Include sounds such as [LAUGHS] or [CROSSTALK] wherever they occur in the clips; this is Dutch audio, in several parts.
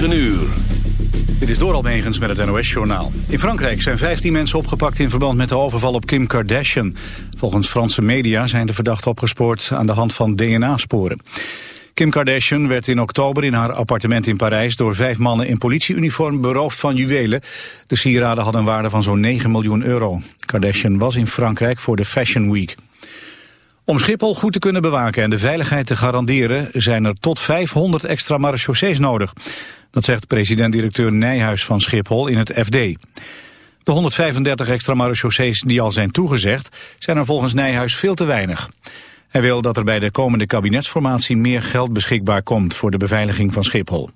9 uur. Dit is door Almegens met het NOS-journaal. In Frankrijk zijn 15 mensen opgepakt in verband met de overval op Kim Kardashian. Volgens Franse media zijn de verdachten opgespoord aan de hand van DNA-sporen. Kim Kardashian werd in oktober in haar appartement in Parijs... door vijf mannen in politieuniform beroofd van juwelen. De sieraden hadden een waarde van zo'n 9 miljoen euro. Kardashian was in Frankrijk voor de Fashion Week. Om Schiphol goed te kunnen bewaken en de veiligheid te garanderen... zijn er tot 500 extra marechaussees nodig. Dat zegt president-directeur Nijhuis van Schiphol in het FD. De 135 extra marechaussees die al zijn toegezegd... zijn er volgens Nijhuis veel te weinig. Hij wil dat er bij de komende kabinetsformatie meer geld beschikbaar komt... voor de beveiliging van Schiphol.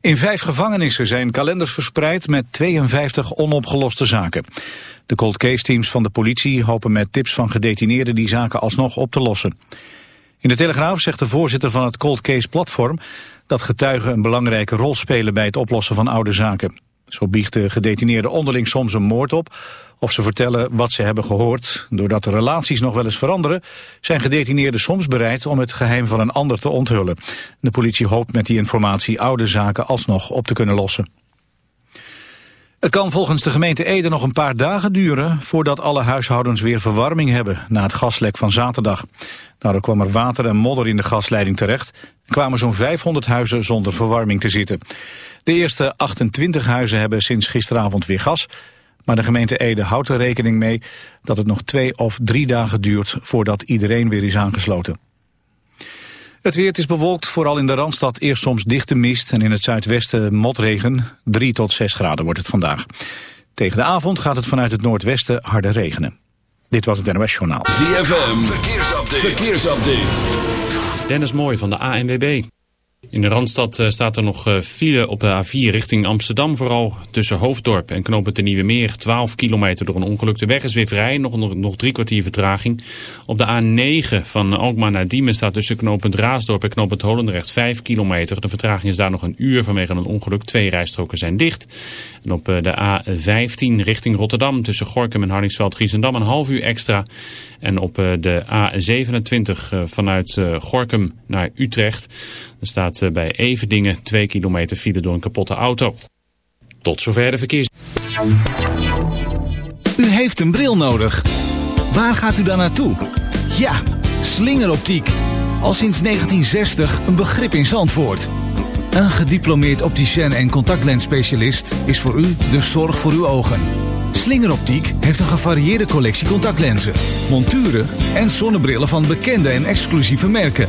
In vijf gevangenissen zijn kalenders verspreid met 52 onopgeloste zaken. De cold case teams van de politie hopen met tips van gedetineerden die zaken alsnog op te lossen. In de Telegraaf zegt de voorzitter van het cold case platform dat getuigen een belangrijke rol spelen bij het oplossen van oude zaken. Zo biechten gedetineerden onderling soms een moord op of ze vertellen wat ze hebben gehoord. Doordat de relaties nog wel eens veranderen zijn gedetineerden soms bereid om het geheim van een ander te onthullen. De politie hoopt met die informatie oude zaken alsnog op te kunnen lossen. Het kan volgens de gemeente Ede nog een paar dagen duren voordat alle huishoudens weer verwarming hebben na het gaslek van zaterdag. Daardoor kwam er water en modder in de gasleiding terecht en kwamen zo'n 500 huizen zonder verwarming te zitten. De eerste 28 huizen hebben sinds gisteravond weer gas, maar de gemeente Ede houdt er rekening mee dat het nog twee of drie dagen duurt voordat iedereen weer is aangesloten. Het weer is bewolkt, vooral in de Randstad eerst soms dichte mist en in het zuidwesten motregen. 3 tot 6 graden wordt het vandaag. Tegen de avond gaat het vanuit het noordwesten harder regenen. Dit was het NOS Journaal. ZFM, verkeersupdate. verkeersupdate. Dennis Mooi van de ANWB. In de Randstad eh, staat er nog eh, file op de A4 richting Amsterdam. Vooral tussen Hoofddorp en Knopen de Nieuwe Meer. 12 kilometer door een ongeluk. De weg is weer vrij. Nog, nog, drie kwartier vertraging. Op de A9 van Alkmaar naar Diemen staat tussen knooppunt Raasdorp en knooppunt Holendrecht 5 kilometer. De vertraging is daar nog een uur vanwege een ongeluk. Twee rijstroken zijn dicht. En op eh, de A15 richting Rotterdam tussen Gorkum en Hardingsveld-Giessendam een half uur extra. En op de A27 vanuit Gorkum naar Utrecht. Er staat bij Evendingen 2 kilometer file door een kapotte auto. Tot zover de verkeers. U heeft een bril nodig. Waar gaat u dan naartoe? Ja, slingeroptiek. Al sinds 1960 een begrip in Zandvoort. Een gediplomeerd opticien en contactlensspecialist is voor u de zorg voor uw ogen. Slingeroptiek heeft een gevarieerde collectie contactlenzen, monturen en zonnebrillen van bekende en exclusieve merken.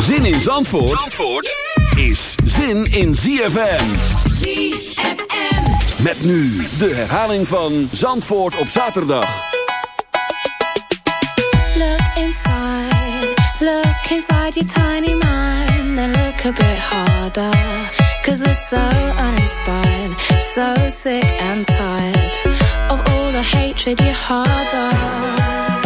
Zin in Zandvoort, Zandvoort is zin in ZFM. ZFM. Met nu de herhaling van Zandvoort op zaterdag. Look inside, look inside your tiny mind and look a bit harder. Cause we're so uninspired, so sick and tired of all the hatred you harbor.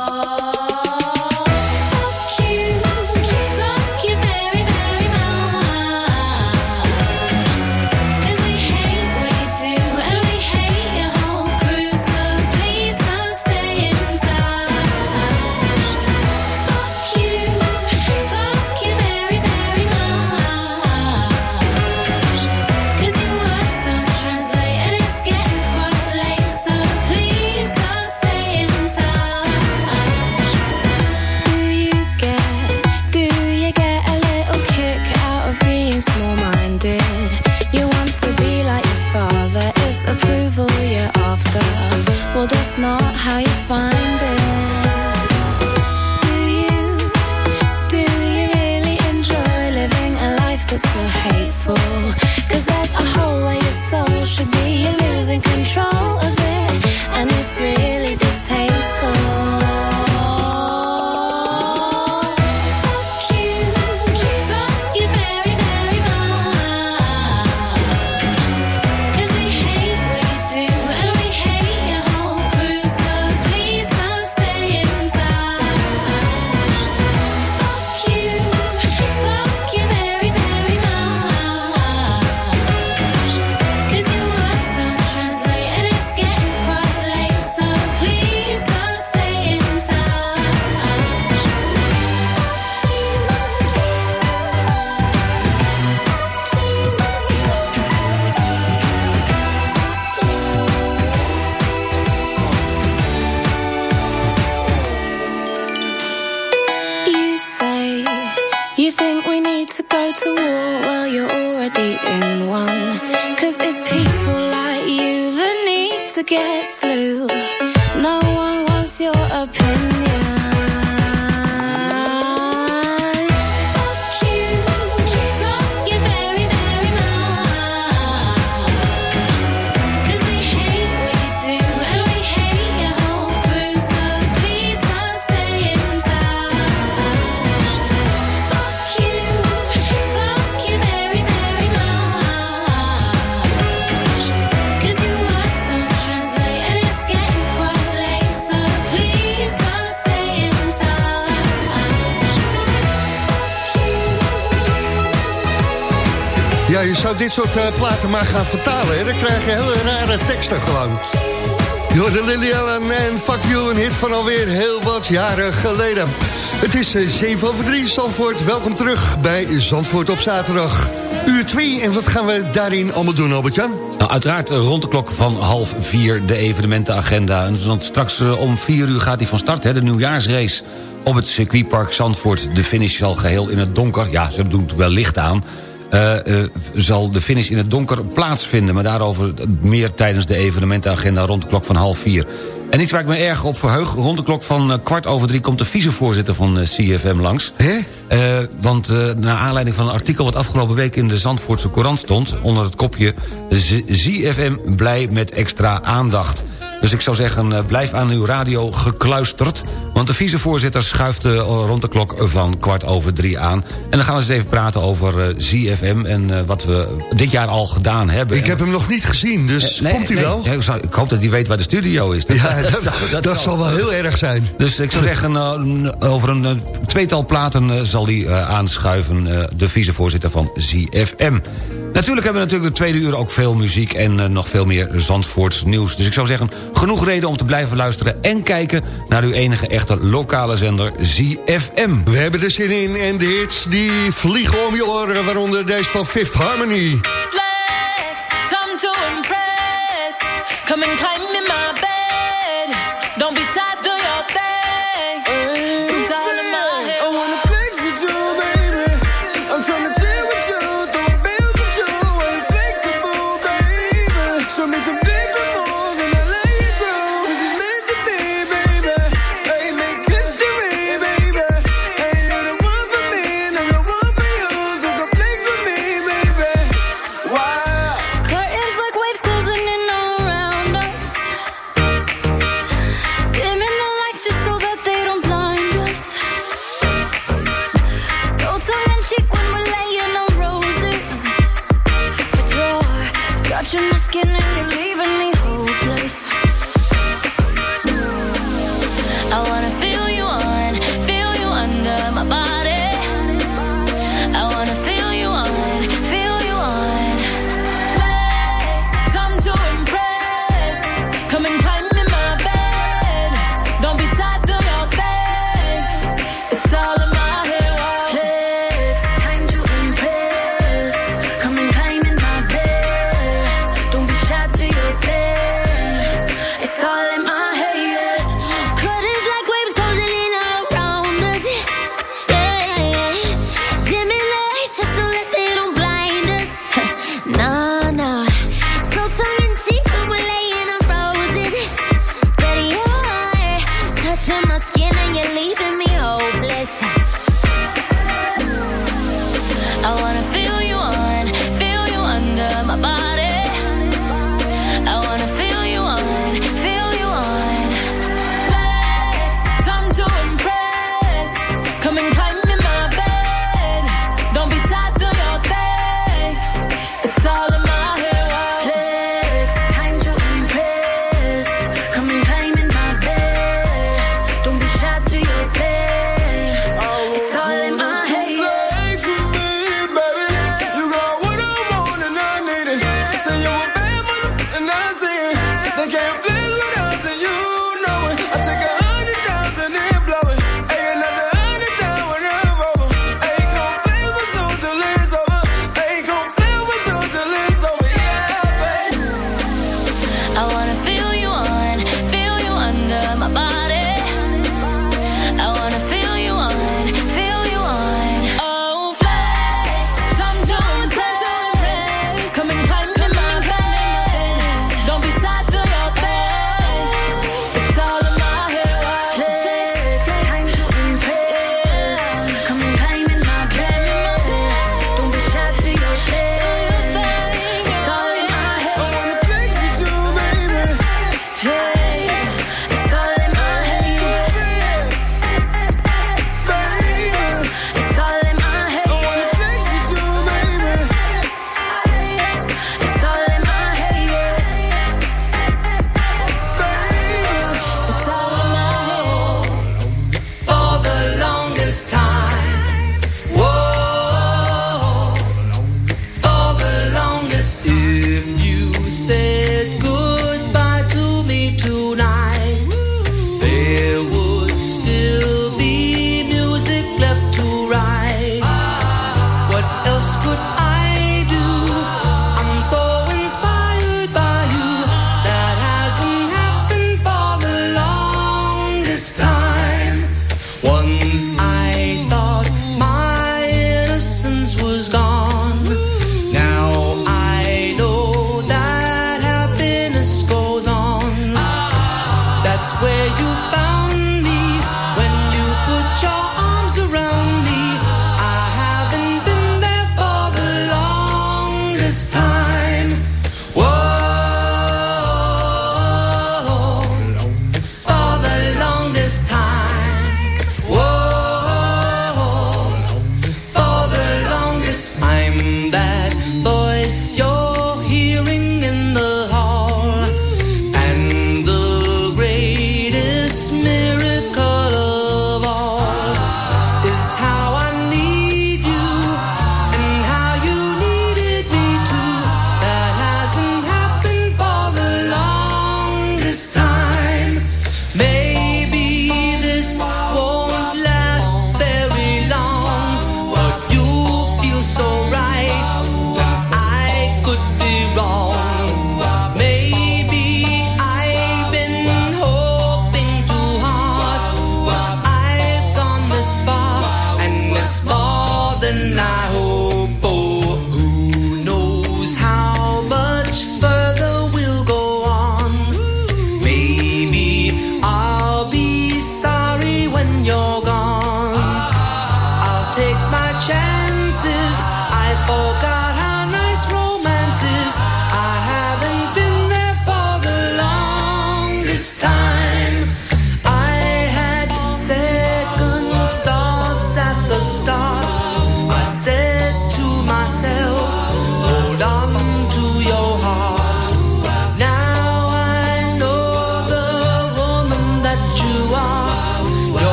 That's so hateful? Eh, platen maar gaan vertalen. Dan krijg je hele rare teksten gewoon. Jorde Lily Allen en Fuck You, een hit van alweer heel wat jaren geleden. Het is eh, 7 over 3, Zandvoort. Welkom terug bij Zandvoort op zaterdag. Uur 2, en wat gaan we daarin allemaal doen, Albert-Jan? Nou, uiteraard eh, rond de klok van half vier de evenementenagenda. En Want straks eh, om vier uur gaat hij van start, hè, de nieuwjaarsrace... op het circuitpark Zandvoort. De finish zal geheel in het donker... ja, ze doen wel licht aan... eh, eh, zal de finish in het donker plaatsvinden. Maar daarover meer tijdens de evenementenagenda rond de klok van half vier. En iets waar ik me erg op verheug... rond de klok van eh, kwart over drie komt de vicevoorzitter van CFM langs. Hè? Want naar aanleiding van een artikel wat afgelopen week in de Zandvoortse Courant stond... onder het kopje ZFM blij met extra aandacht. Dus ik zou zeggen, uh, blijf aan uw radio gekluisterd... want de vicevoorzitter schuift uh, rond de klok van kwart over drie aan. En dan gaan we eens even praten over ZFM en wat we dit jaar al gedaan hebben. Ik heb hem nog niet gezien, dus nee, komt hij nee, wel? Ik hoop dat hij weet waar de studio is. Dat, ja, dat, [LAUGHS] dat, dat, dat zal wel heel erg zijn. Dus ik zou zeggen, over een tweetal platen zal hij aanschuiven... de vicevoorzitter van ZFM. Natuurlijk hebben we natuurlijk de tweede uur ook veel muziek... en nog veel meer Zandvoorts nieuws. Dus ik zou zeggen, genoeg reden om te blijven luisteren... en kijken naar uw enige echte lokale zender ZFM. We hebben er zin in en de hits die vliegen om je oren... waaronder deze van Fifth Harmony. Flex, time to impress. Come and climb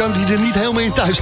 Albert-Jan, die er niet helemaal in thuis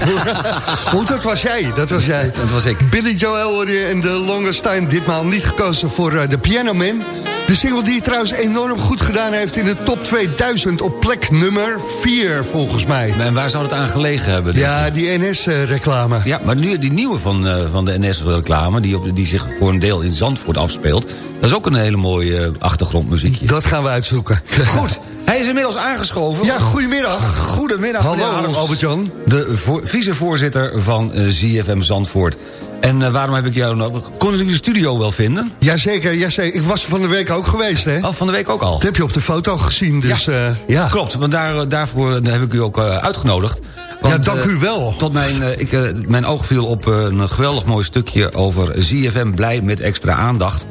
oh, [LAUGHS] dat was jij, dat was jij. Dat was ik. Billy Joel hoor je in The Longest Time. Ditmaal niet gekozen voor eh, de Piano Man. De single die het trouwens enorm goed gedaan heeft in de top 2000... op plek nummer 4, volgens mij. En waar zou het aan gelegen hebben? Ja, die NS-reclame. Ja, maar nu die nieuwe van, eh, van de NS-reclame... Die, op- die zich voor een deel in Zandvoort afspeelt... dat is ook een hele mooie eh, achtergrondmuziekje. Dat gaan we uitzoeken. Goed, [LAUGHS] hij is inmiddels aangeschoven. Ja, goedemiddag. Goedemiddag, Hallo. Albert-Jan. De voor, vicevoorzitter van eh, ZFM Zandvoort. En eh, waarom heb ik jou nodig? Kon ik de studio wel vinden? Jazeker, jazeker. Ik was er van de week ook geweest, hè? Oh, van de week ook al. Dat heb je op de foto gezien, dus ja. ja. Klopt, want daar, daarvoor heb ik u ook eh, uitgenodigd. Want, Ja, dank eh, u wel. Tot mijn, eh, ik, eh, mijn oog viel op eh, een geweldig mooi stukje over ZFM Blij met extra aandacht.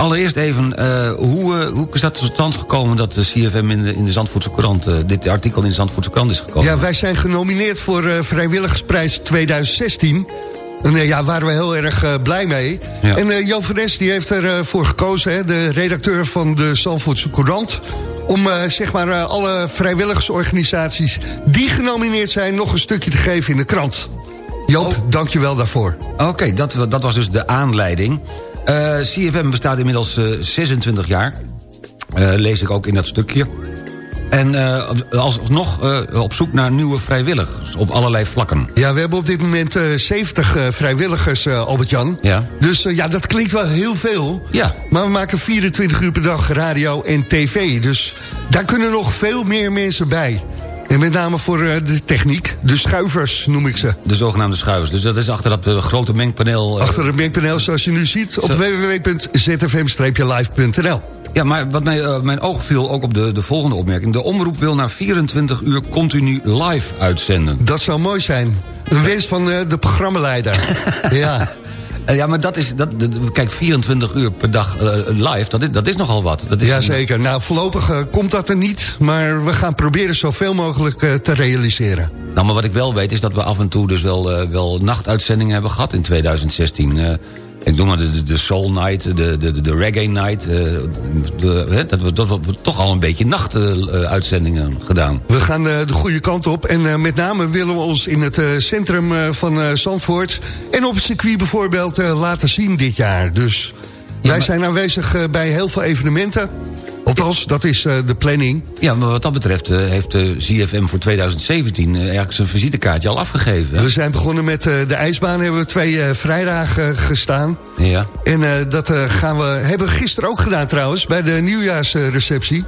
Allereerst even, eh, hoe, eh, hoe is dat tot stand gekomen dat de CFM in de, in de Zandvoortse krant, eh, dit artikel in de Zandvoortse krant is gekomen? Ja, wij zijn genomineerd voor Vrijwilligersprijs 2016. En daar ja, waren we heel erg blij mee. Ja. En Joop van Nes die heeft ervoor voor gekozen, hè, de redacteur van de Zandvoortse Courant... om zeg maar alle vrijwilligersorganisaties die genomineerd zijn... nog een stukje te geven in de krant. Joop, Oh. dank je wel daarvoor. Oké, dat, dat was dus de aanleiding. Eh, CFM bestaat inmiddels eh, 26 jaar. Eh, lees ik ook in dat stukje. En eh, alsnog eh, op zoek naar nieuwe vrijwilligers op allerlei vlakken. Ja, we hebben op dit moment eh 70 eh, vrijwilligers, eh, Albert-Jan. Ja. Dus eh, ja, dat klinkt wel heel veel. Ja. Maar we maken 24 uur per dag radio en tv. Dus daar kunnen nog veel meer mensen bij. En met name voor eh, de techniek. De schuivers noem ik ze. De zogenaamde schuivers. Dus dat is achter dat eh, grote mengpaneel. eh, Achter het mengpaneel zoals je nu ziet op www.zfm-live.nl. Ja, maar wat mij, mijn oog viel ook op de, de volgende opmerking. De omroep wil na 24 uur continu live uitzenden. Dat zou mooi zijn. Een wens van de programmaleider. [LAUGHS] ja. Eh, ja, maar dat is... Dat, kijk, 24 uur per dag eh, live, dat is, dat is nogal wat. Dat is Jazeker. Nou, voorlopig eh, komt dat er niet. Maar we gaan proberen zoveel mogelijk te realiseren. Nou, maar wat ik wel weet is dat we af en toe dus wel, wel nachtuitzendingen hebben gehad in 2016. Ik noem maar de, de, Soul Night, de, de, de, Reggae Night. eh, de, dat, we, dat we toch al een beetje nachtuitzendingen gedaan. We gaan eh, de goede kant op. En eh, met name willen we ons in het centrum van Zandvoort... en op het circuit bijvoorbeeld laten zien dit jaar. Dus wij maar- zijn aanwezig eh, bij heel veel evenementen. Althans, dat is eh, de planning. Ja, maar wat dat betreft eh, heeft de ZFM voor 2017 eh, eigenlijk zijn visitekaartje al afgegeven. hè? We zijn begonnen met de ijsbaan. Hebben we twee vrijdagen gestaan. Ja. En dat gaan we, hebben we gisteren ook gedaan trouwens... bij de nieuwjaarsreceptie.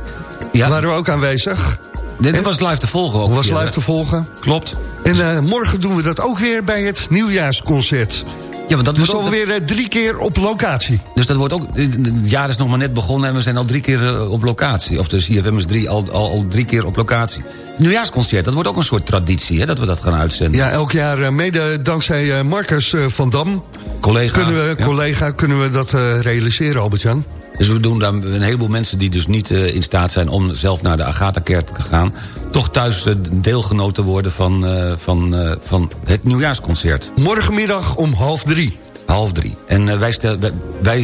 Ja. Waren we ook aanwezig. Dit was live te volgen ook. Was live te volgen. Klopt. En morgen doen we dat ook weer bij het nieuwjaarsconcert. Ja, want dat Dus alweer eh, drie keer op locatie. Dus dat wordt ook... Het jaar is nog maar net begonnen en we zijn al drie keer eh, op locatie. Of de CFM is drie, al, al, al drie keer op locatie. Nieuwjaarsconcert, dat wordt ook een soort traditie, hè, dat we dat gaan uitzenden. Ja, elk jaar eh, mede dankzij Marcus van Dam... Collega. Kunnen we, ja. collega, kunnen we dat realiseren, Albert-Jan. Dus we doen daar een heleboel mensen die dus niet in staat zijn... om zelf naar de Agatha-kerk te gaan... toch thuis eh, deelgenoot te worden van, eh, van, eh, van het nieuwjaarsconcert. Morgenmiddag om half drie. Half drie. En wij, stel, wij,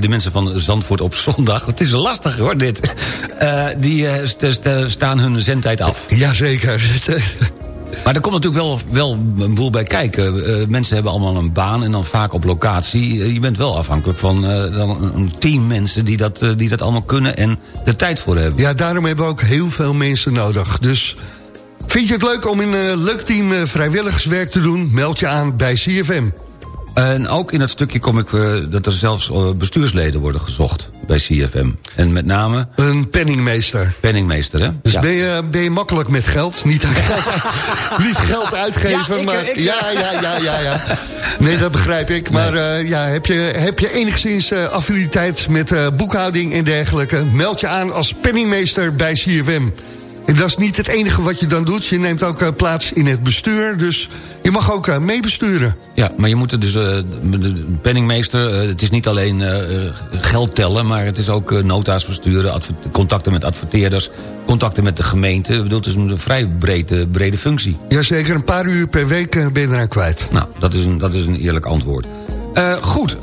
de mensen van Zandvoort op [LAUGHS] zondag... het is lastig hoor, dit. Die st- st- staan hun zendtijd af. Jazeker. [LAUGHS] Maar er komt natuurlijk wel, wel een boel bij kijken. Eh, mensen hebben allemaal een baan en dan vaak op locatie. Eh, je bent wel afhankelijk van eh, een- team mensen... Die dat, eh, die dat allemaal kunnen en de tijd voor hebben. ja, daarom hebben we ook heel veel mensen nodig. Dus vind je het leuk om in een leuk team eh, vrijwilligerswerk te doen? Meld je aan bij CFM. En ook in dat stukje kom ik eh, dat er zelfs eh, bestuursleden worden gezocht bij CFM. En met name... Een penningmeester. Penningmeester, hè? Dus Ja. ben, je, ben je makkelijk met geld? Niet geld, [LAUGHS] niet geld uitgeven, Ja, ik, maar... ik, ja, ja, ja, ja, ja. Nee, dat begrijp ik. Maar eh, ja, heb, je, heb je enigszins eh, affiniteit met boekhouding en dergelijke... meld je aan als penningmeester bij CFM. En dat is niet het enige wat je dan doet. Je neemt ook eh, plaats in het bestuur, dus je mag ook eh, meebesturen. Ja, maar je moet er dus... eh, de penningmeester, het is niet alleen geld tellen... maar het is ook nota's versturen, contacten met adverteerders... contacten met de gemeente. Ik bedoel, het is een vrij brede, brede functie. Jazeker, een paar uur per week ben je eraan kwijt. Nou, dat is een, dat is een eerlijk antwoord. Goed,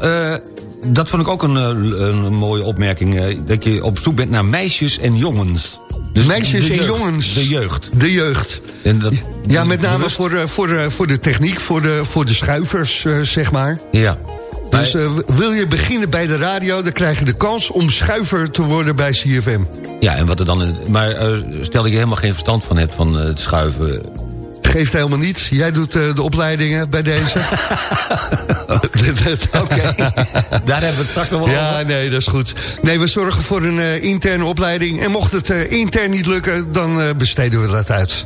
dat vond ik ook een, eh, een mooie opmerking. eh, dat je op zoek bent naar meisjes en jongens. Dus Meisjes en jeugd, jongens. De jeugd. De jeugd. En dat, Ja, met name bewust- voor, eh, voor, voor de techniek, voor de, voor de schuivers, zeg maar. Ja. Dus wil je beginnen bij de radio, dan krijg je de kans om schuiver te worden bij CFM. Ja, en wat er dan... Maar stel dat je helemaal geen verstand van hebt van het schuiven... Geeft helemaal niets. Jij doet eh, de opleidingen bij deze. [LAUGHS] Oké, daar hebben we het straks nog wel Ja, over. nee, dat is goed. Nee, we zorgen voor een eh, interne opleiding. En mocht het eh, intern niet lukken, dan eh, besteden we dat uit.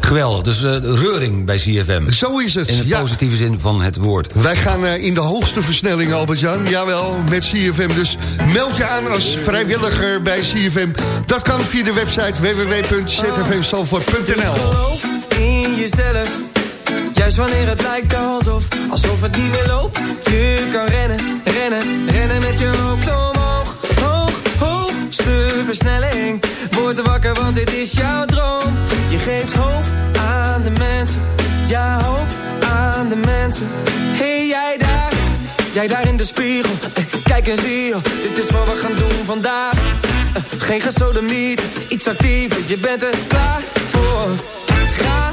Geweldig, dus eh, reuring bij CFM. Zo is het, In de ja. positieve zin van het woord. Wij gaan eh, in de hoogste versnelling, Albert-Jan. Jawel, met CFM. Dus meld je aan als vrijwilliger bij CFM. Dat kan via de website www.zfmsalvoort.nl Juist wanneer het lijkt alsof, alsof het niet meer loopt. Je kan rennen, rennen, rennen met je hoofd omhoog. Hoog, hoogste versnelling. Word wakker, want dit is jouw droom. Je geeft hoop aan de mensen. Ja, hoop aan de mensen. Hey, jij daar. Jij daar in de spiegel. Eh, kijk eens hier. Dit is wat we gaan doen vandaag. Eh, geen gesodemiet, iets actiever. Je bent er klaar voor. Ga,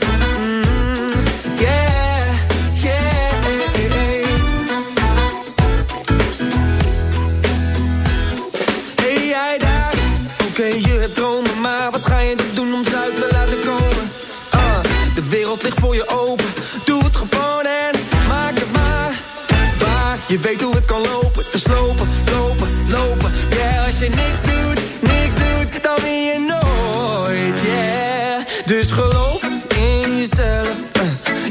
Je hebt dromen Maar wat ga je doen om ze uit te laten komen? Ah, de wereld ligt voor je open. Doe het gewoon en maak het maar Waar, je weet hoe het kan lopen Dus lopen, lopen, lopen. Yeah, als je niks doet, niks doet Dan win je nooit, yeah. Dus geloof in jezelf. Eh.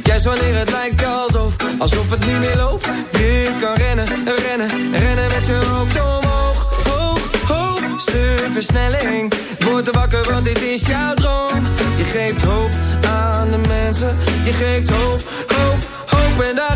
Juist wanneer het lijkt alsof Alsof het niet meer loopt versnelling. Word wakker, want dit is jouw droom. Je geeft hoop aan de mensen. Je geeft hoop, hoop, hoop En daar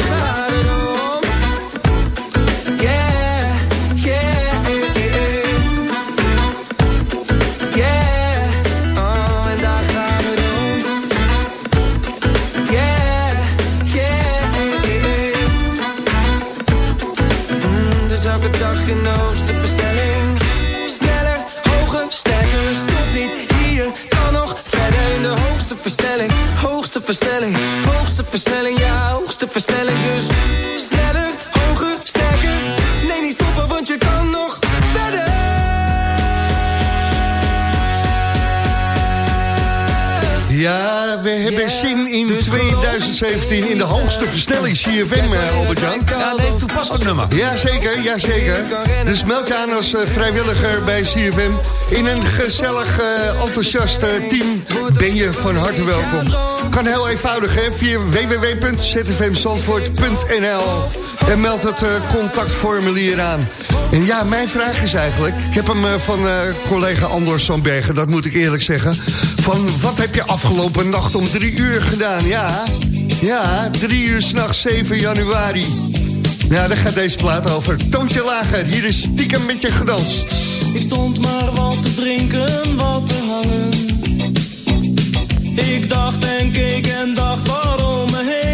2017 in de hoogste versnelling CFM, Albert-Jan. Ja, dat heeft toepasselijk nummer. Jazeker, jazeker. Dus meld je aan als eh, vrijwilliger bij CFM. In een gezellig, eh, enthousiast eh, team ben je van harte welkom. Kan heel eenvoudig, hè, via www.zfmzandvoort.nl En meld het contactformulier aan. En ja, mijn vraag is eigenlijk... Ik heb hem van collega Anders van Bergen, dat moet ik eerlijk zeggen... van wat heb je afgelopen nacht om drie uur gedaan? Ja, ja, drie uur s'nachts 7 januari. Ja, daar gaat deze plaat over. Toontje lager, hier is stiekem met je gedanst. Ik stond maar wat te drinken, wat te hangen. Ik dacht en keek en dacht waarom me heen.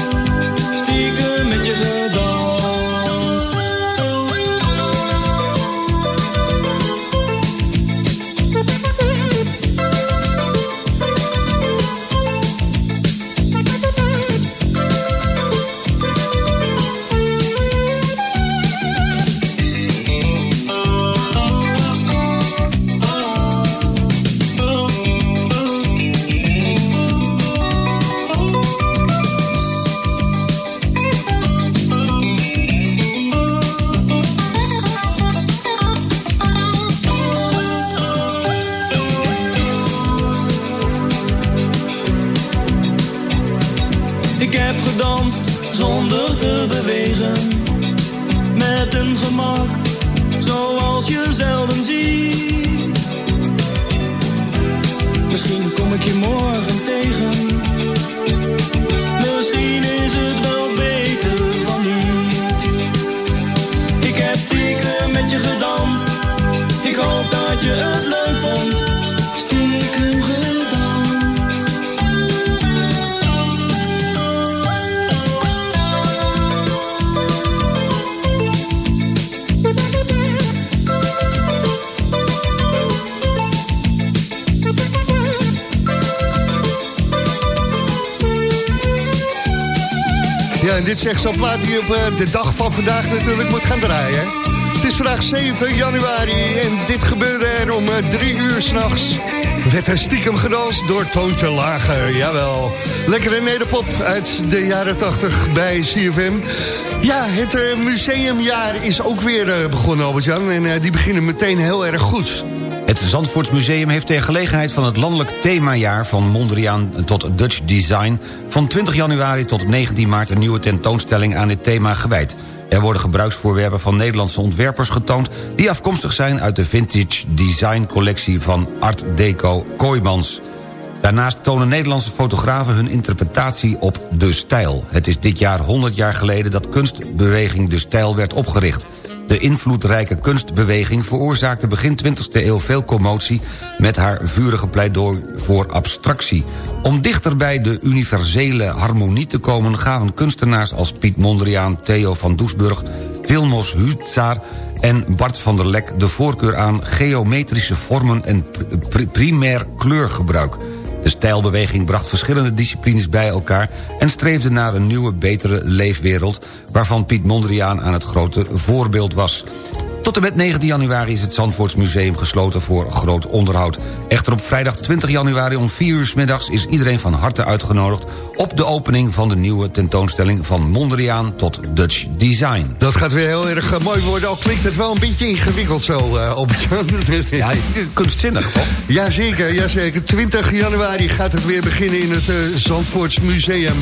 Echt zo'n plaat die op eh, de dag van vandaag natuurlijk moet gaan draaien. Het is vandaag 7 januari en dit gebeurde er om 3 uur s'nachts. Werd er stiekem gedanst door Toontje Lager, jawel. Lekkere nederpop uit de jaren 80 bij CFM. Ja, het eh, museumjaar is ook weer eh, begonnen, Albert-Jan. En eh, die beginnen meteen heel erg goed. Het Zandvoortsmuseum heeft ter gelegenheid van het landelijk themajaar... van Mondriaan tot Dutch Design... van 20 januari tot 19 maart een nieuwe tentoonstelling aan dit thema gewijd. Er worden gebruiksvoorwerpen van Nederlandse ontwerpers getoond... die afkomstig zijn uit de vintage design collectie van Art Deco Kooijmans. Daarnaast tonen Nederlandse fotografen hun interpretatie op De Stijl. Het is dit jaar 100 jaar geleden dat kunstbeweging De Stijl werd opgericht. De invloedrijke kunstbeweging veroorzaakte begin 20e eeuw veel commotie... met haar vurige pleidooi voor abstractie. Om dichter bij de universele harmonie te komen... gaven kunstenaars als Piet Mondriaan, Theo van Doesburg... Vilmos Hutzar en Bart van der Lek de voorkeur aan... geometrische vormen en pri- primair kleurgebruik... De stijlbeweging bracht verschillende disciplines bij elkaar... en streefde naar een nieuwe, betere leefwereld... waarvan Piet Mondriaan aan het grote voorbeeld was. Tot en met 19 januari is het Zandvoortsmuseum gesloten voor groot onderhoud. Echter op vrijdag 20 januari om 4 uur 's middags... is iedereen van harte uitgenodigd op de opening van de nieuwe tentoonstelling... van Mondriaan tot Dutch Design. Dat gaat weer heel erg eh, mooi worden, al klinkt het wel een beetje ingewikkeld zo, eh Albert-Jan. Ja, kunstzinnig, toch? Jazeker, jazeker. 20 januari gaat het weer beginnen in het uh, Zandvoorts Museum.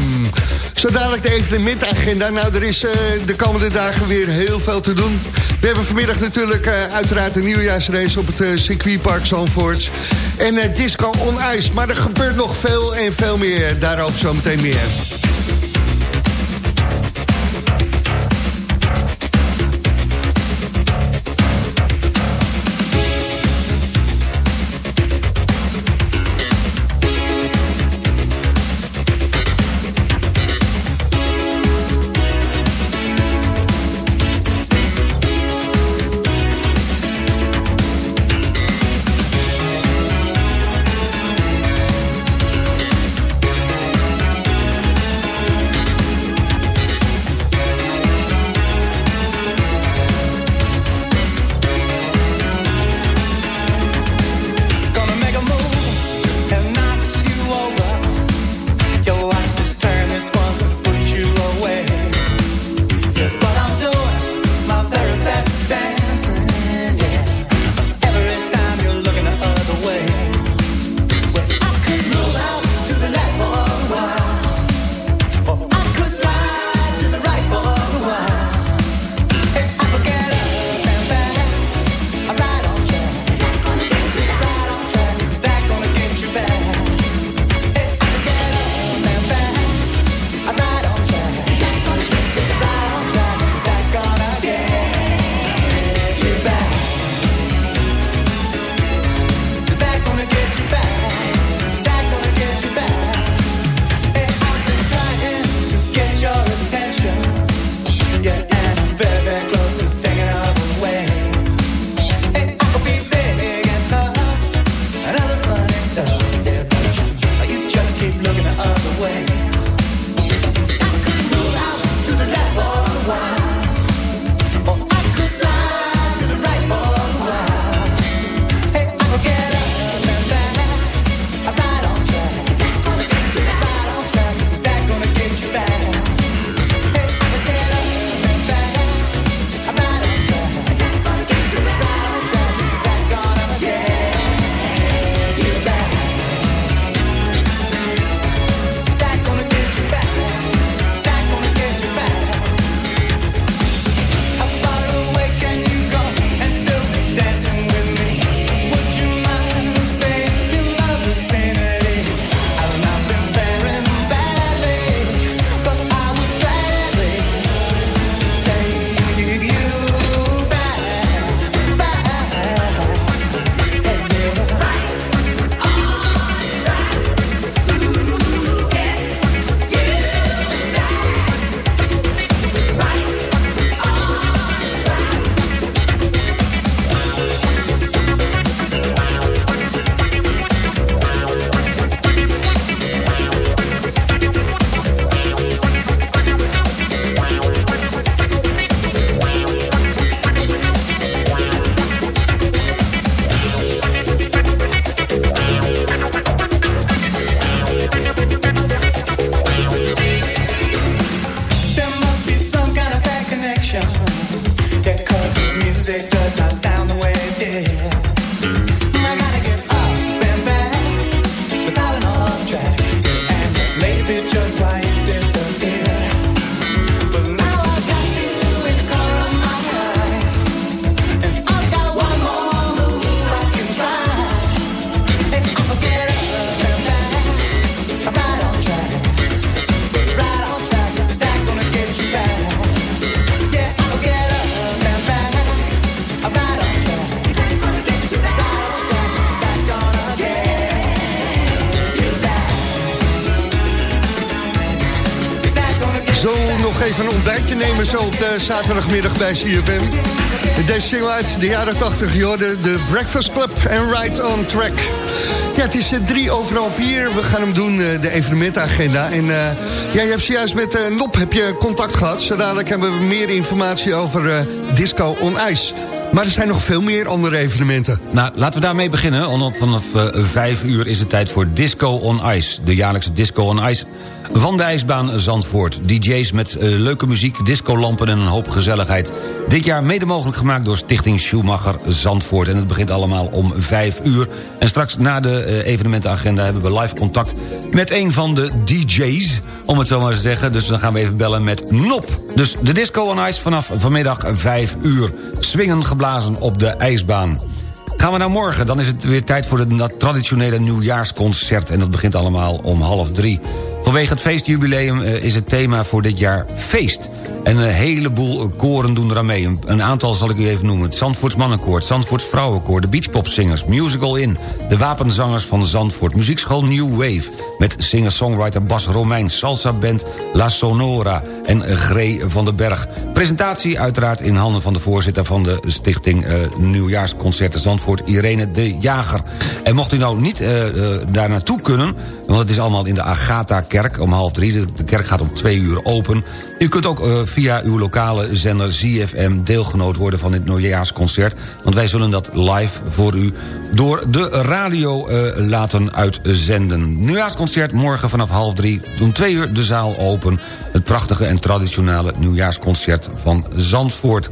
Zo dadelijk de evenementagenda. Nou, er is uh, de komende dagen weer heel veel te doen. We hebben vanmiddag natuurlijk uh, uiteraard een nieuwjaarsrace op het uh, circuitpark Zandvoorts. En uh, disco on ice. Maar er gebeurt nog veel en veel meer. Daarover zometeen meer. Zaterdagmiddag bij CFM. Deze single uit de jaren 80, joh, de, Breakfast Club en Right on Track. Ja, het is eh, drie overal vier. We gaan hem doen, eh, de evenementagenda. En eh, ja, je hebt zojuist met eh, Nop heb je contact gehad. Zo dadelijk hebben we meer informatie over eh, Disco on Ice. Maar er zijn nog veel meer andere evenementen. Nou, laten we daarmee beginnen. Vanaf eh, vijf uur is het tijd voor Disco on Ice. De jaarlijkse Disco on Ice van de ijsbaan Zandvoort. DJ's met eh, leuke muziek, discolampen en een hoop gezelligheid. Dit jaar mede mogelijk gemaakt door Stichting Schumacher Zandvoort. En het begint allemaal om vijf uur. En straks na de eh, evenementenagenda hebben we live contact... met een van de DJ's, om het zo maar te zeggen. Dus dan gaan we even bellen met Nop. Dus de Disco on Ice vanaf vanmiddag vijf uur. Swingen geblazen op de ijsbaan. Gaan we naar morgen, dan is het weer tijd voor het traditionele nieuwjaarsconcert... en dat begint allemaal om half drie. Vanwege het feestjubileum eh, is het thema voor dit jaar feest. En een heleboel koren doen eraan mee. Een, aantal zal ik u even noemen. Het Zandvoorts Mannenkoor, het Zandvoorts Vrouwenkoor... de Beachpopzingers, Musical In... de Wapenzangers van Zandvoort, Muziekschool New Wave... met singer-songwriter Bas Romein, Salsa Band La Sonora... en Gree van den Berg. Presentatie uiteraard in handen van de voorzitter... van de stichting eh, Nieuwjaarsconcerten Zandvoort, Irene de Jager. En mocht u nou niet eh, daar naartoe kunnen... want het is allemaal in de Agatha-kerk om half drie... de de kerk gaat om twee uur open... U kunt ook eh, via uw lokale zender ZFM deelgenoot worden van dit nieuwjaarsconcert. Want wij zullen dat live voor u door de radio eh, laten uitzenden. Nieuwjaarsconcert morgen vanaf half drie. Om twee uur de zaal open. Het prachtige en traditionele nieuwjaarsconcert van Zandvoort.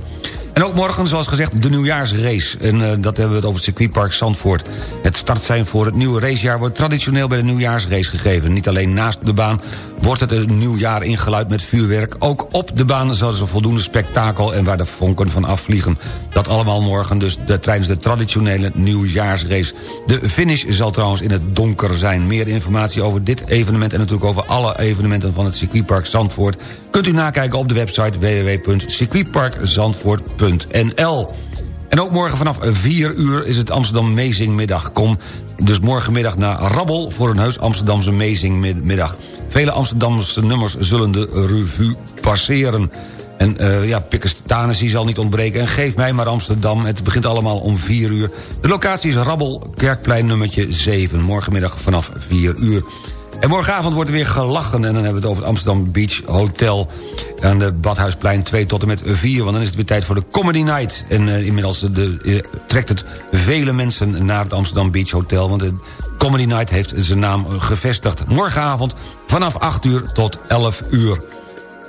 En ook morgen, zoals gezegd, de nieuwjaarsrace. En eh, dat hebben we het over het circuitpark Zandvoort. Het startsein voor het nieuwe racejaar wordt traditioneel bij de nieuwjaarsrace gegeven. Niet alleen naast de baan wordt het een nieuw jaar ingeluid met vuurwerk. Ook op de baan zal er een voldoende spektakel en waar de vonken van afvliegen. Dat allemaal morgen dus de, tijdens de traditionele nieuwjaarsrace. De finish zal trouwens in het donker zijn. Meer informatie over dit evenement en natuurlijk over alle evenementen van het circuitpark Zandvoort... kunt u nakijken op de website www.circuitparkzandvoort.nl. En ook morgen vanaf 4 uur is het Amsterdam Mezingmiddag. Kom dus morgenmiddag naar Rabbel voor een heus Amsterdamse Mezingmiddag. Vele Amsterdamse nummers zullen de revue passeren. En uh, ja, Pikkers Tanesi zal niet ontbreken. En geef mij maar Amsterdam. Het begint allemaal om 4 uur. De locatie is Rabbel, Kerkplein nummertje 7. Morgenmiddag vanaf 4 uur. En morgenavond wordt er weer gelachen. En dan hebben we het over het Amsterdam Beach Hotel... aan de Badhuisplein 2 tot en met 4. Want dan is het weer tijd voor de Comedy Night. En uh, inmiddels de, uh, trekt het vele mensen naar het Amsterdam Beach Hotel. Want de Comedy Night heeft zijn naam gevestigd. Morgenavond vanaf 8 uur tot 11 uur.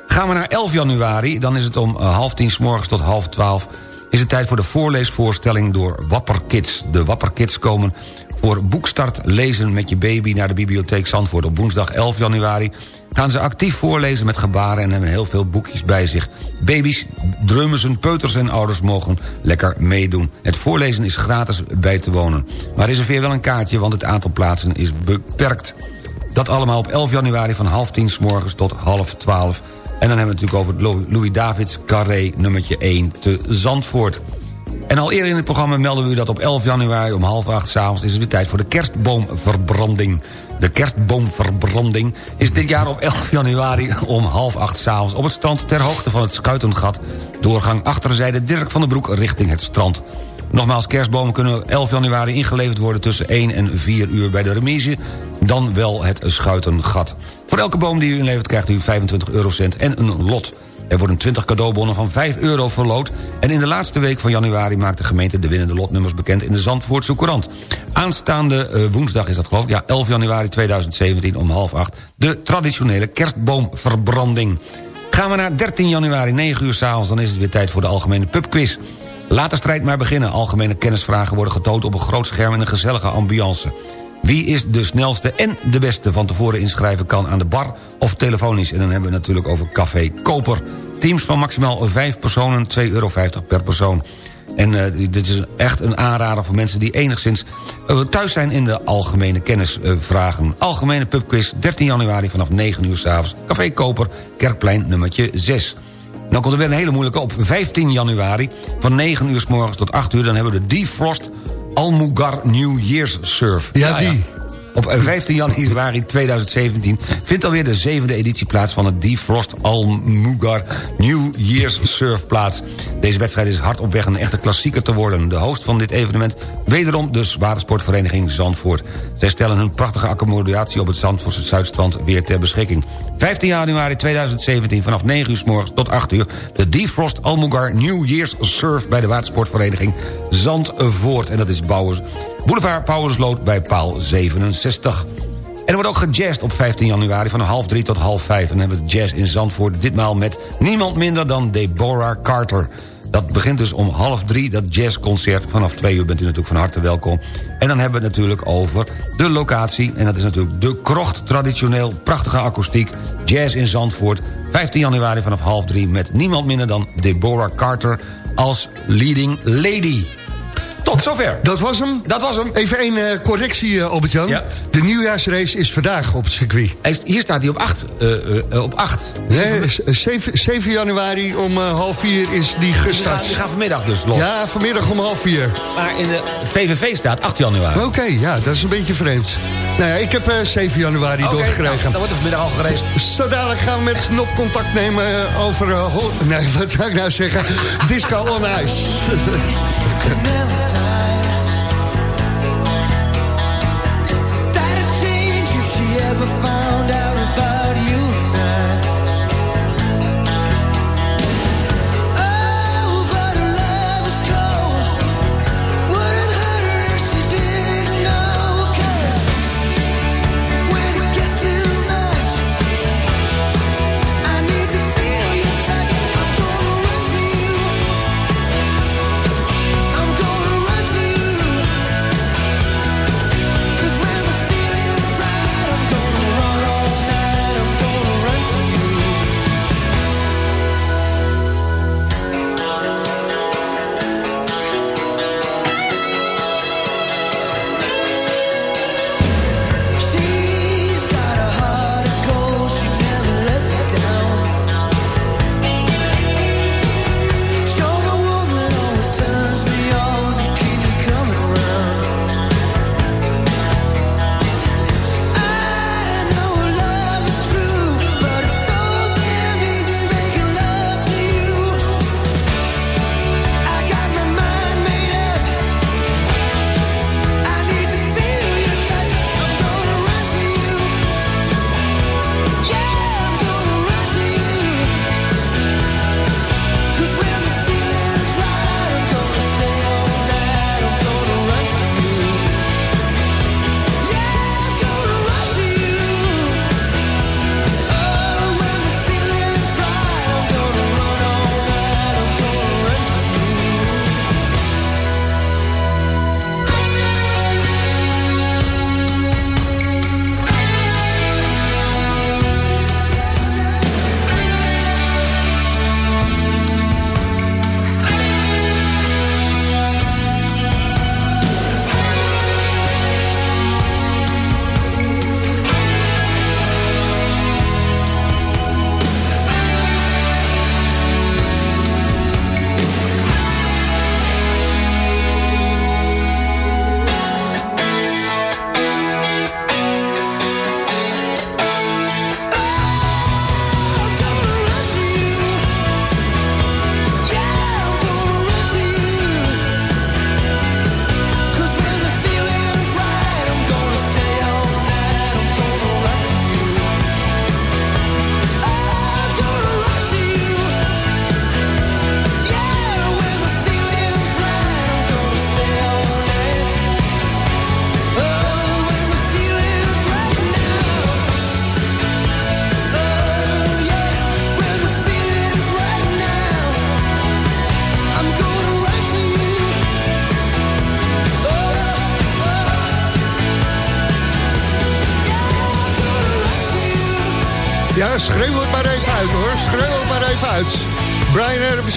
Gaan we naar 11 januari, dan is het om uh, half tien s morgens tot half twaalf... is het tijd voor de voorleesvoorstelling door Wapper Kids. De Wapper Kids komen voor boekstart lezen met je baby... naar de bibliotheek Zandvoort op woensdag 11 januari... gaan ze actief voorlezen met gebaren en hebben heel veel boekjes bij zich. Baby's, drummersen, peuters en ouders mogen lekker meedoen. Het voorlezen is gratis bij te wonen. Maar reserveer wel een kaartje, want het aantal plaatsen is beperkt. Dat allemaal op 11 januari van half tien s morgens tot half twaalf en dan hebben we natuurlijk over het Louis Davids Carré nummertje 1 te Zandvoort. En al eerder in het programma melden we u dat op 11 januari om half acht s'avonds... is het weer tijd voor de kerstboomverbranding. De kerstboomverbranding is dit jaar op 11 januari om half acht s'avonds... op het strand ter hoogte van het Schuitengat... doorgang achterzijde Dirk van den Broek richting het strand. Nogmaals, kerstbomen kunnen 11 januari ingeleverd worden... tussen 1 en 4 uur bij de remise, dan wel het Schuitengat. Voor elke boom die u inlevert krijgt u 25 eurocent en een lot. Er worden 20 cadeaubonnen van 5 euro verloot... en in de laatste week van januari maakt de gemeente de winnende lotnummers bekend... in de Zandvoortse Courant. Aanstaande uh, woensdag is dat geloof ik, ja, 11 januari 2017 om half 8... de traditionele kerstboomverbranding. Gaan we naar 13 januari, 9 uur s'avonds... dan is het weer tijd voor de algemene pubquiz. Laat de strijd maar beginnen. Algemene kennisvragen worden getoond op een groot scherm... in een gezellige ambiance. Wie is de snelste en de beste van tevoren inschrijven kan aan de bar of telefonisch. En dan hebben we het natuurlijk over Café Koper. Teams van maximaal 5 personen, 2,50 euro per persoon. En uh, dit is echt een aanrader voor mensen die enigszins uh, thuis zijn in de algemene kennisvragen. Algemene pubquiz, 13 januari vanaf 9 uur s'avonds. Café Koper, Kerkplein nummertje 6. Dan komt er weer een hele moeilijke op. 15 januari van 9 uur s morgens tot 8 uur... dan hebben we de Defrost Almugar New Year's Surf. Ja, die. Op 15 januari 2017 vindt alweer de zevende editie plaats... van het Defrost Almugar New Year's Surf plaats. Deze wedstrijd is hard op weg een echte klassieker te worden. De host van dit evenement, wederom de watersportvereniging Zandvoort. Zij stellen hun prachtige accommodatie op het Zandvoortse Zuidstrand weer ter beschikking. 15 januari 2017 vanaf 9 uur s morgens tot 8 uur... de Defrost Almugar New Year's Surf bij de watersportvereniging Zandvoort. En dat is Bouwers, Boulevard Pauwersloot bij paal 67. En er wordt ook gejazzed op 15 januari van half drie tot half vijf. En dan hebben we jazz in Zandvoort ditmaal met niemand minder dan Deborah Carter. Dat begint dus om half drie, dat jazzconcert. Vanaf twee uur bent u natuurlijk van harte welkom. En dan hebben we het natuurlijk over de locatie. En dat is natuurlijk de krocht, traditioneel, prachtige akoestiek. Jazz in Zandvoort, 15 januari vanaf half drie... met niemand minder dan Deborah Carter als leading lady. Tot zover. Dat was hem? Dat was hem. Even één uh, correctie, uh, Albert-Jan. Ja. De nieuwjaarsrace is vandaag op het circuit. Hier staat hij op 8. Uh, op 8. Nee, 7, 7, januari om half 4 is die gestart. Die gaan vanmiddag dus los. Ja, vanmiddag om half 4. Maar in de VVV staat 8 januari. Oké, okay, ja, dat is een beetje vreemd. Nou ja, ik heb 7 januari okay, doorgekregen. Nou, dan wordt er vanmiddag al gereisd. Zo dadelijk gaan we met Snop contact nemen over... nee, [LAUGHS] wat zou ik nou zeggen? Disco on Ice. [LAUGHS]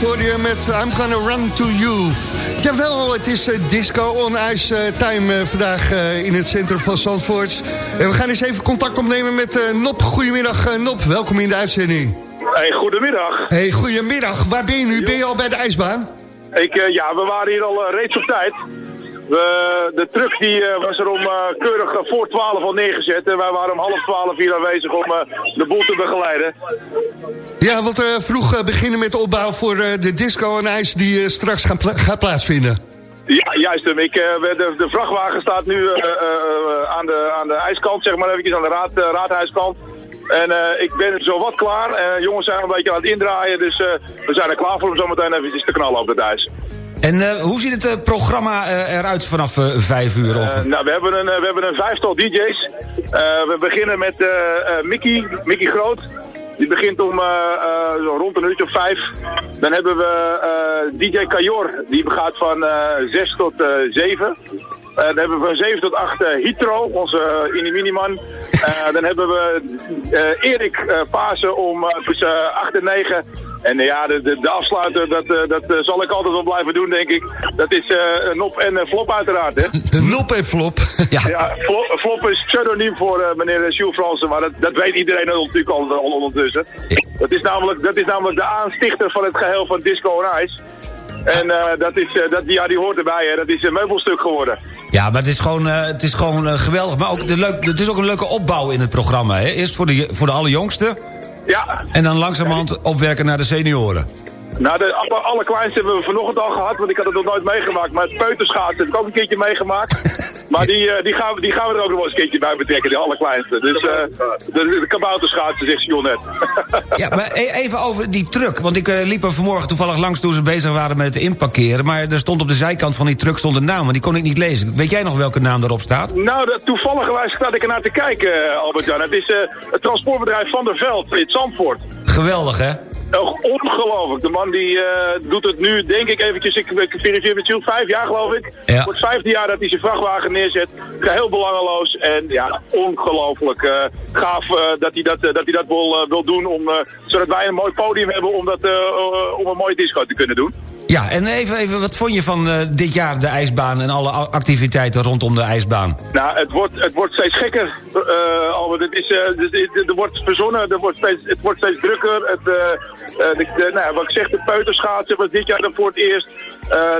hoorde je met I'm Gonna Run To You. Jawel, het is eh, Disco on Ice eh, time eh, vandaag in het centrum van Zandvoort. En we gaan eens even contact opnemen met Nop. Goedemiddag Nop, welkom in de uitzending. Hey, goedemiddag. Hey, goedemiddag. Waar ben je nu? Ben je al bij de ijsbaan? Ik, ja, we waren hier al reeds op tijd. We, de truck die, eh, was er om eh, keurig eh, voor 12 al neergezet. En wij waren om half 12 hier aanwezig om de boel te begeleiden. Ja, want vroeg beginnen met de opbouw voor de Disco on Ice die straks gaan pla- gaat plaatsvinden. Ja, juist hem. Ik, de, de vrachtwagen staat nu aan, de, aan de ijskant, zeg maar eventjes, aan de raad, raadhuiskant. En ik ben zo wat klaar. Jongens zijn een beetje aan het indraaien, dus we zijn er klaar voor om zometeen eventjes te knallen op het ijs. En eh, hoe ziet het eh, programma eh, eruit vanaf vijf uur? Nou, we hebben een, we hebben een vijftal DJ's. We beginnen met Mickey, Mickey Groot. Die begint om rond een uurtje of vijf. Dan hebben we DJ Kajor. Die gaat van 6 tot 7. Eh, dan hebben we van 7 tot 8 eh, Hitro, onze Iniminiman. Dan hebben we Erik Pasen om tussen 8 en 9. En eh, ja, de, de, de afsluiter, dat, eh, dat eh, zal ik altijd wel blijven doen, denk ik. Dat is [LAUGHS] Nop en Flop uiteraard, hè? Nop en Flop. ja. Ja, Flop, Flop is pseudoniem voor meneer Jules Fransen, maar dat, dat weet iedereen natuurlijk al, al ondertussen. Dat is, namelijk, dat is namelijk de aanstichter van het geheel van Disco on Ice. En eh, dat is, eh, dat, ja, die hoort erbij, hè. dat is een meubelstuk geworden. Ja, maar het is gewoon, eh, het is gewoon geweldig. Maar ook de leuk, het is ook een leuke opbouw in het programma. Hè? Eerst voor de, voor de allerjongsten. Ja, En dan langzamerhand opwerken naar de senioren. nou, de alle, allerkleinste hebben we vanochtend al gehad, want ik had het nog nooit meegemaakt. Maar het peuterschaatsen heb ik ook een keertje meegemaakt. [LAUGHS] Maar die, eh, die, gaan, we- die gaan we er ook nog wel eens een keertje bij betrekken, die allerkleinste. Dus eh, de, de kabouterschaatsen, zegt John net. [LAUGHS] Ja, maar e- even over die truck. Want ik eh, liep er vanmorgen toevallig langs toen ze bezig waren met het inparkeren. Maar er stond op de zijkant van die truck stond een naam, maar die kon ik niet lezen. Weet jij nog welke naam erop staat? Nou, dat, toevallig staat ik er naar te kijken, Albert-Jan. Het is het transportbedrijf Van der Veld in Zandvoort. Geweldig, hè? Oh, ongelooflijk. De man die eh, doet het nu, denk ik eventjes, ik, ik verifieer met Jules, vijf jaar geloof ik. Ja. Voor het vijfde jaar dat hij zijn vrachtwagen neerzet. Geheel belangeloos. En ja, ongelooflijk eh, gaaf eh, dat hij dat, dat, hij dat wil, wil doen. Om, zodat wij een mooi podium hebben om, dat, om een mooie disco te kunnen doen. Ja, en even, even wat vond je van eh, dit jaar de ijsbaan en alle activiteiten rondom de ijsbaan? Nou, het wordt, het wordt steeds gekker, eh Albert. Het is, eh, er wordt verzonnen, er wordt steeds, het wordt steeds drukker. Het, nou, wat ik zeg, de peuterschaatsen was dit jaar dan voor het eerst.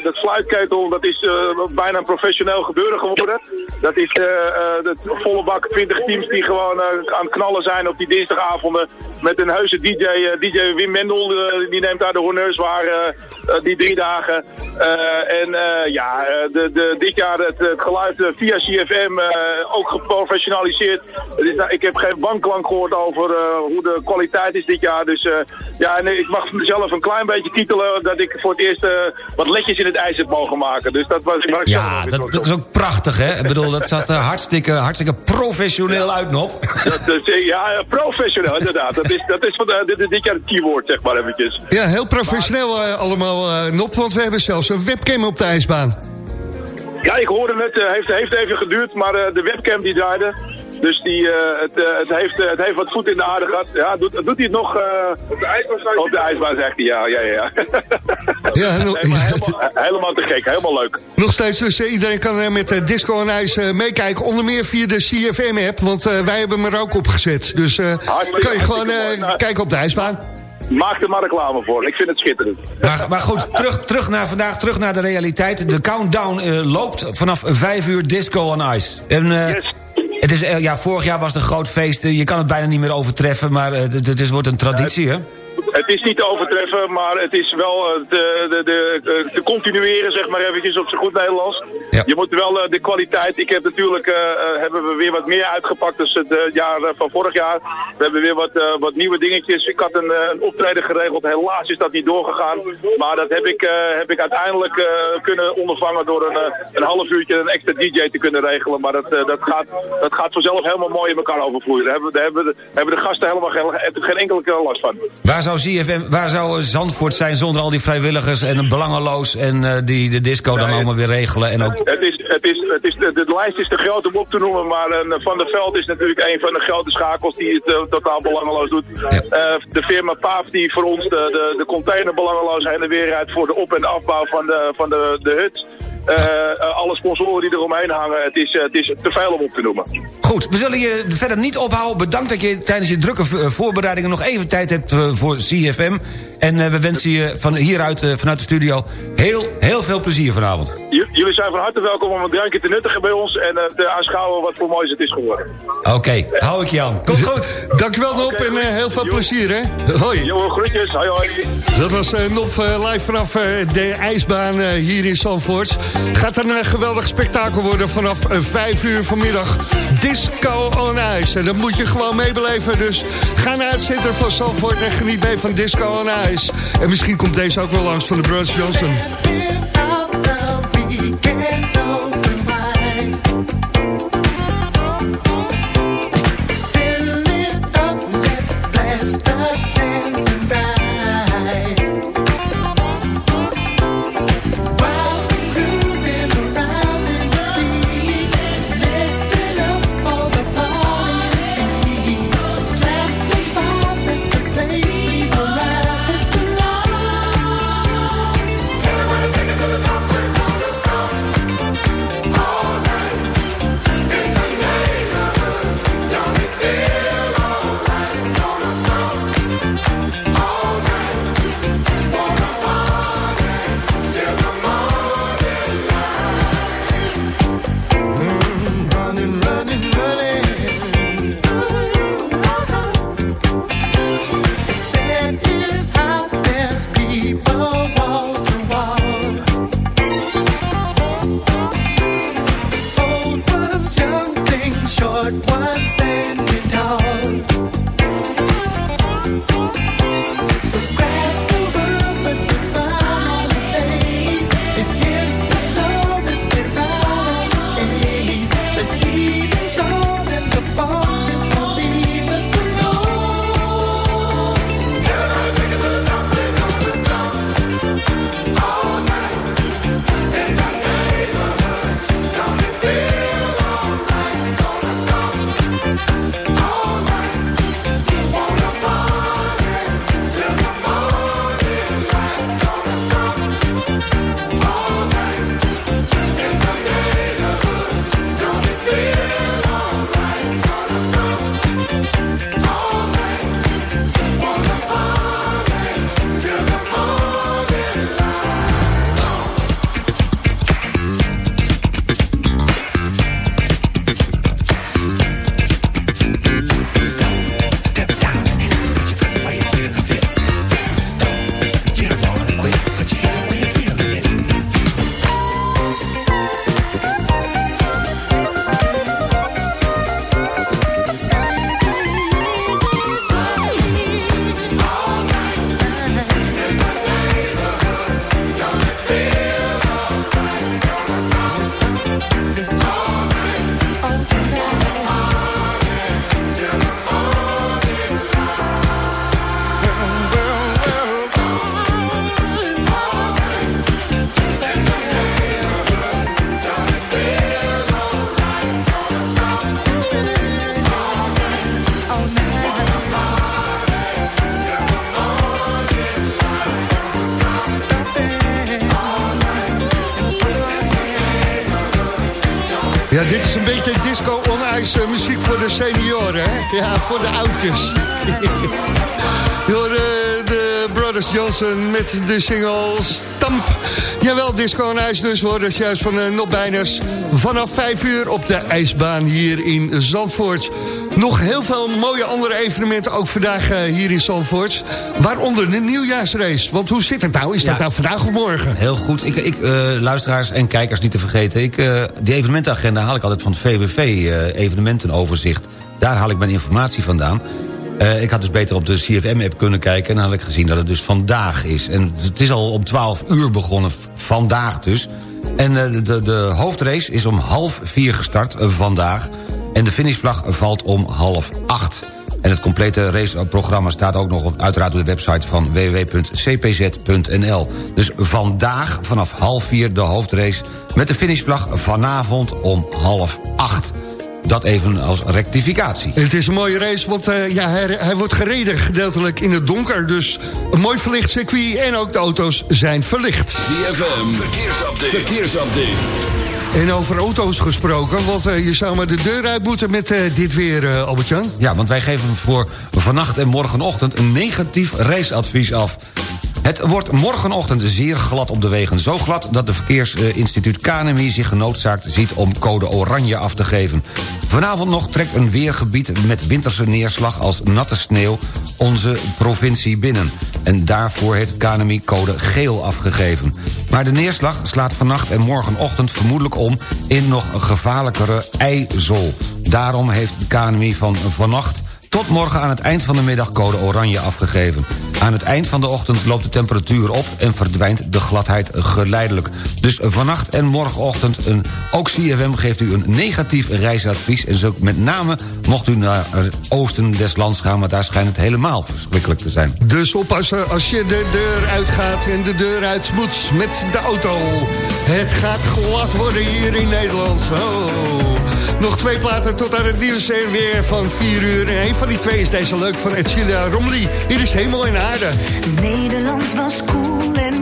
Dat fluitketel, dat is bijna een professioneel gebeuren geworden. Dat is de volle bak 20 teams die gewoon aan het knallen zijn op die dinsdagavonden. Met een heuse DJ, DJ Wim Mendel, die neemt daar de honneurs waar die drie dagen. Eh, en eh, ja, eh, de, de, dit jaar het, het geluid via CFM eh, ook geprofessionaliseerd. Het is, nou, ik heb geen banklank gehoord over eh, hoe de kwaliteit is dit jaar. Dus eh, ja, en ik mag mezelf een klein beetje titelen dat ik voor het eerst wat letjes in het ijs heb mogen maken. Dus dat was waar ik zelf Ja, dat, is ook prachtig, hè? Ik bedoel, dat zat er hartstikke, hartstikke professioneel uit, Nop. Dat is, ja, ja, professioneel inderdaad. Dat is, dat is van, dit, is dit jaar het keyword, zeg maar eventjes. Ja, heel professioneel allemaal, Nop, want we hebben zelfs een webcam op de ijsbaan. Ja, ik hoorde het. Het heeft, heeft even geduurd, maar eh, de webcam die draaide. Dus die, eh, het, eh, het, heeft, eh, het heeft wat voet in de aarde gehad. Ja, doet, doet hij het nog? eh, op de ijsbaan? Op de ijsbaan, zegt hij. Ja, ja, ja. Ja, [LAUGHS] no- Nee, maar helemaal, helemaal te gek. Helemaal leuk. Nog steeds, dus eh, iedereen kan eh, met eh, Disco en IJs eh, meekijken. Onder meer via de CFM-app, want eh, wij hebben hem er ook opgezet. Dus eh, kan je gewoon eh, kijken op de ijsbaan. Maak er maar reclame voor. Ik vind het schitterend. Maar, maar goed, terug, terug naar vandaag, terug naar de realiteit. De countdown eh, loopt vanaf 5 uur disco on ice. En, eh, Yes. het is, eh, ja, vorig jaar was het een groot feest. Je kan het bijna niet meer overtreffen, maar het, het is, wordt een traditie, hè? Het is niet te overtreffen, maar het is wel eh, te, de, de, eh, te continueren, zeg maar eventjes op zijn goed Nederlands. Ja. Je moet wel eh, de kwaliteit, ik heb natuurlijk, eh, eh, hebben we weer wat meer uitgepakt dan het eh, jaar eh, van vorig jaar. We hebben weer wat, eh, wat nieuwe dingetjes. Ik had een, eh, een optreden geregeld, helaas is dat niet doorgegaan. Maar dat heb ik, eh, heb ik uiteindelijk eh, kunnen ondervangen door een, eh, een half uurtje een extra DJ te kunnen regelen. Maar dat, eh, dat, gaat, dat gaat vanzelf helemaal mooi in elkaar overvloeien. Daar hebben, daar hebben, de- hebben de gasten helemaal geen, geen enkele last van. Waar zou zou, ZFM, waar zou Zandvoort zijn zonder al die vrijwilligers... en belangeloos en eh, die de disco dan Nee, allemaal weer regelen? En ook... Het is, het is, het is, de, de lijst is te groot om op te noemen, maar eh, Van der Veld is natuurlijk een van de grote schakels die het eh, totaal belangeloos doet. De firma Paap die voor ons de, de, de container belangeloos heen en weer rijdt voor de op- en afbouw van de, van de, de hut. Eh, eh, alle sponsoren die eromheen hangen, het is, eh, het is te veel om op te noemen. Goed, we zullen je verder niet ophouden. Bedankt dat je tijdens je drukke voorbereidingen... nog even tijd hebt voor CFM. En eh, we wensen je van hieruit, eh, vanuit de studio... heel, heel veel plezier vanavond. J- jullie zijn van harte welkom om een drankje te nuttigen bij ons en eh, te aanschouwen wat voor moois het is geworden. Oké, hou ik je aan. Komt goed. Dankjewel Nop en eh, heel veel plezier hè. Hoi. Jongen, groetjes. Hoi hoi. Dat was eh, Nop live vanaf eh, de ijsbaan eh, hier in Zandvoort. Gaat een eh, geweldig spektakel worden vanaf eh, 5 uur vanmiddag. Disco on Ice. En dat moet je gewoon meebeleven. Dus ga naar het centrum van Zandvoort en geniet mee van Disco on Ice. En misschien komt deze ook wel langs van de Brothers Johnson. [LAUGHS] de eh, de Brothers Johnson met de single Stamp. Jawel, disco on ice dus worden dus juist van uh, Nopbijners. Vanaf 5 uur op de ijsbaan hier in Zandvoort. Nog heel veel mooie andere evenementen, ook vandaag eh, hier in Zandvoort. Waaronder de nieuwjaarsrace. Want hoe zit het nou? Is dat nou vandaag of morgen? Heel goed. Ik, ik, eh, luisteraars en kijkers niet te vergeten. Ik, eh, die evenementenagenda haal ik altijd van het VWV eh, evenementenoverzicht. Daar haal ik mijn informatie vandaan. Eh, ik had dus beter op de CFM-app kunnen kijken... en dan had ik gezien dat het dus vandaag is. En het is al om 12 uur begonnen, vandaag dus. En eh, de, de hoofdrace is om half vier gestart eh, vandaag. En de finishvlag valt om half acht. En het complete raceprogramma staat ook nog op, uiteraard op de website van www.cpz.nl. Dus vandaag vanaf half vier de hoofdrace met de finishvlag vanavond om half acht. Dat even als rectificatie. Het is een mooie race, want eh, ja, hij, hij wordt gereden gedeeltelijk in het donker. Dus een mooi verlicht circuit en ook de auto's zijn verlicht. ZFM, verkeersupdate. verkeersupdate. En over auto's gesproken, want eh, je zou maar de deur uit moeten met eh, dit weer, eh, Albert-Jan. Ja, want wij geven voor vannacht en morgenochtend een negatief reisadvies af. Het wordt morgenochtend zeer glad op de wegen. Zo glad dat de Verkeersinstituut KNMI zich genoodzaakt ziet om code oranje af te geven. Vanavond nog trekt een weergebied met winterse neerslag als natte sneeuw onze provincie binnen. En daarvoor heeft het KNMI code geel afgegeven. Maar de neerslag slaat vannacht en morgenochtend vermoedelijk om... in nog gevaarlijkere ijzol. Daarom heeft KNMI van vannacht tot morgen aan het eind van de middag code oranje afgegeven. Aan het eind van de ochtend loopt de temperatuur op... en verdwijnt de gladheid geleidelijk. Dus vannacht en morgenochtend, een, ook CFM geeft u een negatief reisadvies... en zo met name mocht u naar het oosten des lands gaan... want daar schijnt het helemaal verschrikkelijk te zijn. Dus oppassen als je de deur uitgaat en de deur uit moet met de auto. Het gaat glad worden hier in Nederland. Oh. Nog twee platen tot aan het nieuws en weer van 4 uur. En een van die twee is deze leuk van Edcilia Romley. Hier is Hemel en Aarde. Nederland was kil en